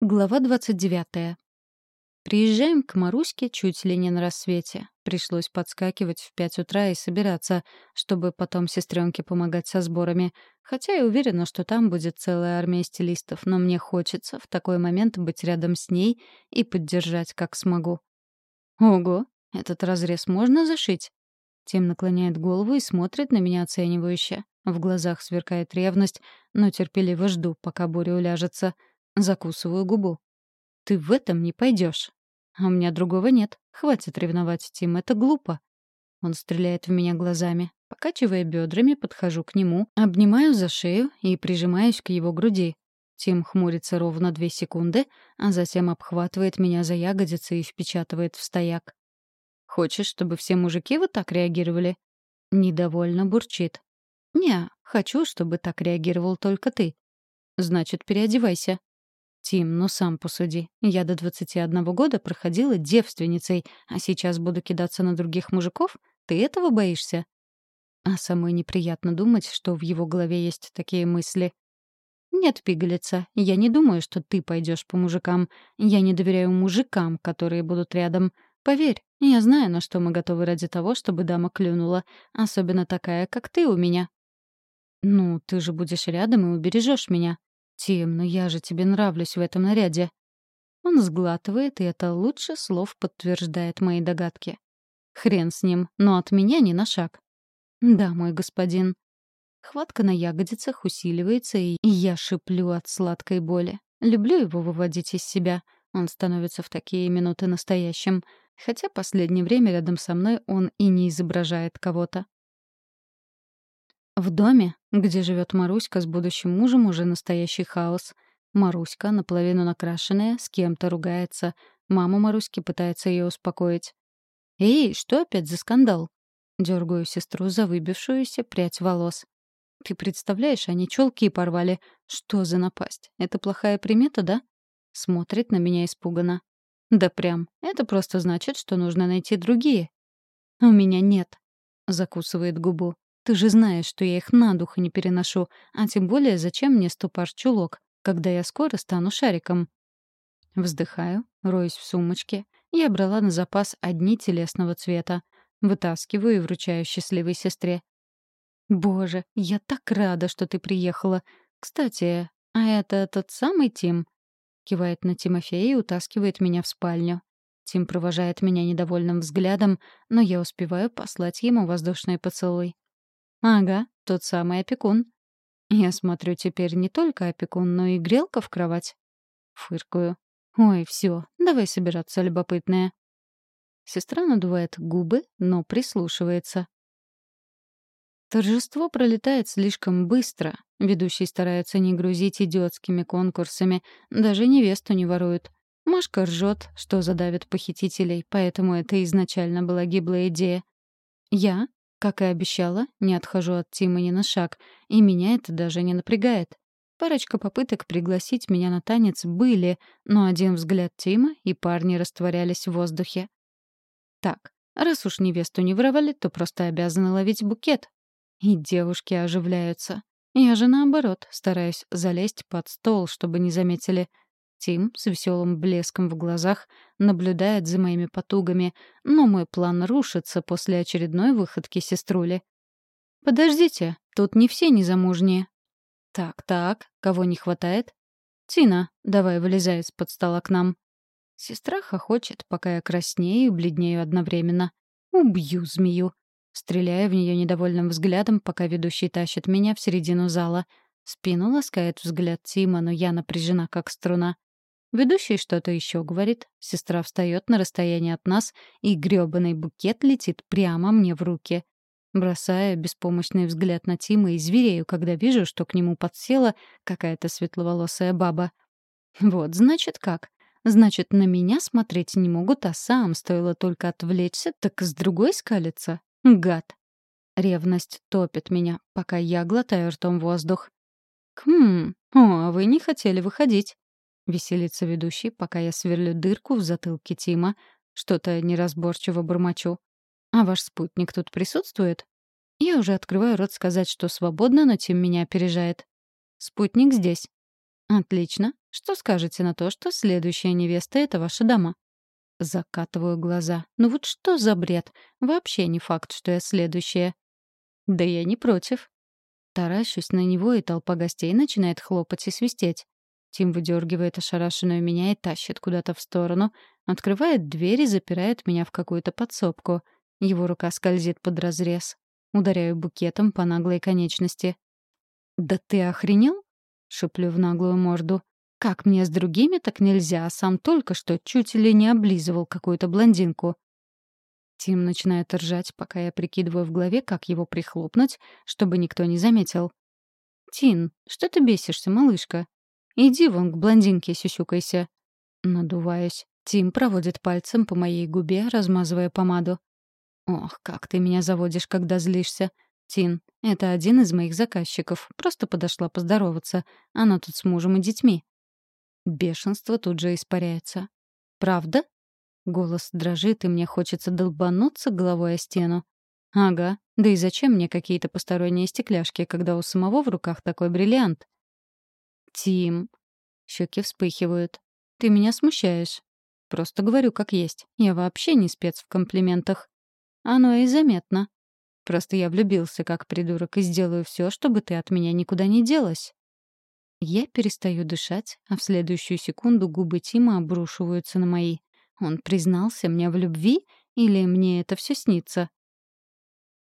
Глава 29. Приезжаем к Маруське чуть ли не на рассвете. Пришлось подскакивать в пять утра и собираться, чтобы потом сестренке помогать со сборами. Хотя я уверена, что там будет целая армия стилистов, но мне хочется в такой момент быть рядом с ней и поддержать как смогу. Ого, этот разрез можно зашить? Тим наклоняет голову и смотрит на меня оценивающе. В глазах сверкает ревность, но терпеливо жду, пока буря уляжется — Закусываю губу. «Ты в этом не пойдешь. А у меня другого нет. Хватит ревновать, Тим, это глупо». Он стреляет в меня глазами. Покачивая бедрами, подхожу к нему, обнимаю за шею и прижимаюсь к его груди. Тим хмурится ровно две секунды, а затем обхватывает меня за ягодицы и впечатывает в стояк. «Хочешь, чтобы все мужики вот так реагировали?» Недовольно бурчит. «Не, хочу, чтобы так реагировал только ты». «Значит, переодевайся». Тим, ну сам посуди. Я до 21 года проходила девственницей, а сейчас буду кидаться на других мужиков? Ты этого боишься? А самой неприятно думать, что в его голове есть такие мысли. Нет, пигалица, я не думаю, что ты пойдешь по мужикам. Я не доверяю мужикам, которые будут рядом. Поверь, я знаю, на что мы готовы ради того, чтобы дама клюнула. Особенно такая, как ты у меня. Ну, ты же будешь рядом и убережешь меня. «Тим, ну я же тебе нравлюсь в этом наряде». Он сглатывает, и это лучше слов подтверждает мои догадки. Хрен с ним, но от меня не на шаг. «Да, мой господин». Хватка на ягодицах усиливается, и я шиплю от сладкой боли. Люблю его выводить из себя. Он становится в такие минуты настоящим. Хотя последнее время рядом со мной он и не изображает кого-то. В доме, где живет Маруська с будущим мужем, уже настоящий хаос. Маруська, наполовину накрашенная, с кем-то ругается. Мама Маруськи пытается ее успокоить. «Эй, что опять за скандал?» Дергаю сестру за выбившуюся прядь волос. «Ты представляешь, они челки порвали. Что за напасть? Это плохая примета, да?» Смотрит на меня испуганно. «Да прям. Это просто значит, что нужно найти другие». «У меня нет», — закусывает губу. Ты же знаешь, что я их на дух не переношу, а тем более зачем мне ступар-чулок, когда я скоро стану шариком? Вздыхаю, роюсь в сумочке. Я брала на запас одни телесного цвета. Вытаскиваю и вручаю счастливой сестре. «Боже, я так рада, что ты приехала. Кстати, а это тот самый Тим?» Кивает на Тимофея и утаскивает меня в спальню. Тим провожает меня недовольным взглядом, но я успеваю послать ему воздушный поцелуй. «Ага, тот самый опекун. Я смотрю, теперь не только опекун, но и грелка в кровать». Фыркую. «Ой, все, давай собираться, любопытная». Сестра надувает губы, но прислушивается. Торжество пролетает слишком быстро. Ведущий старается не грузить идиотскими конкурсами. Даже невесту не воруют. Машка ржет, что задавит похитителей, поэтому это изначально была гиблая идея. Я, как и обещала, не отхожу от Тима ни на шаг, и меня это даже не напрягает. Парочка попыток пригласить меня на танец были, но один взгляд Тима, и парни растворялись в воздухе. Так, раз уж невесту не воровали, то просто обязаны ловить букет. И девушки оживляются. Я же, наоборот, стараюсь залезть под стол, чтобы не заметили — Тим с веселым блеском в глазах наблюдает за моими потугами, но мой план рушится после очередной выходки сеструли. «Подождите, тут не все незамужние». «Так-так, кого не хватает?» «Тина, давай вылезай из-под стола к нам». Сестра хохочет, пока я краснею и бледнею одновременно. «Убью змею». Стреляя в нее недовольным взглядом, пока ведущий тащит меня в середину зала. Спину ласкает взгляд Тима, но я напряжена, как струна. Ведущий что-то еще говорит, сестра встает на расстоянии от нас, и грёбаный букет летит прямо мне в руки. Бросая беспомощный взгляд на Тима и зверею, когда вижу, что к нему подсела какая-то светловолосая баба. Вот, значит, как? Значит, на меня смотреть не могут, а сам, стоило только отвлечься, так с другой скалится. Гад. Ревность топит меня, пока я глотаю ртом воздух. «Хм, о, а вы не хотели выходить?» Веселится ведущий, пока я сверлю дырку в затылке Тима, что-то неразборчиво бормочу. «А ваш спутник тут присутствует?» Я уже открываю рот сказать, что свободно, но Тим меня опережает. «Спутник здесь». «Отлично. Что скажете на то, что следующая невеста — это ваша дама?» Закатываю глаза. «Ну вот что за бред? Вообще не факт, что я следующая». «Да я не против». Таращусь на него, и толпа гостей начинает хлопать и свистеть. Тим выдергивает ошарашенную меня и тащит куда-то в сторону, открывает дверь и запирает меня в какую-то подсобку. Его рука скользит под разрез. Ударяю букетом по наглой конечности. «Да ты охренел?» — шеплю в наглую морду. «Как мне с другими так нельзя, а сам только что чуть ли не облизывал какую-то блондинку». Тим начинает ржать, пока я прикидываю в голове, как его прихлопнуть, чтобы никто не заметил. «Тин, что ты бесишься, малышка? Иди вон к блондинке сюсюкайся». Надуваюсь. Тим проводит пальцем по моей губе, размазывая помаду. «Ох, как ты меня заводишь, когда злишься. Тин, это один из моих заказчиков. Просто подошла поздороваться. Она тут с мужем и детьми». Бешенство тут же испаряется. «Правда?» Голос дрожит, и мне хочется долбануться головой о стену. «Ага, да и зачем мне какие-то посторонние стекляшки, когда у самого в руках такой бриллиант?» «Тим...» Щеки вспыхивают. «Ты меня смущаешь. Просто говорю как есть. Я вообще не спец в комплиментах. Оно и заметно. Просто я влюбился как придурок и сделаю все, чтобы ты от меня никуда не делась». Я перестаю дышать, а в следующую секунду губы Тима обрушиваются на мои. Он признался мне в любви или мне это все снится?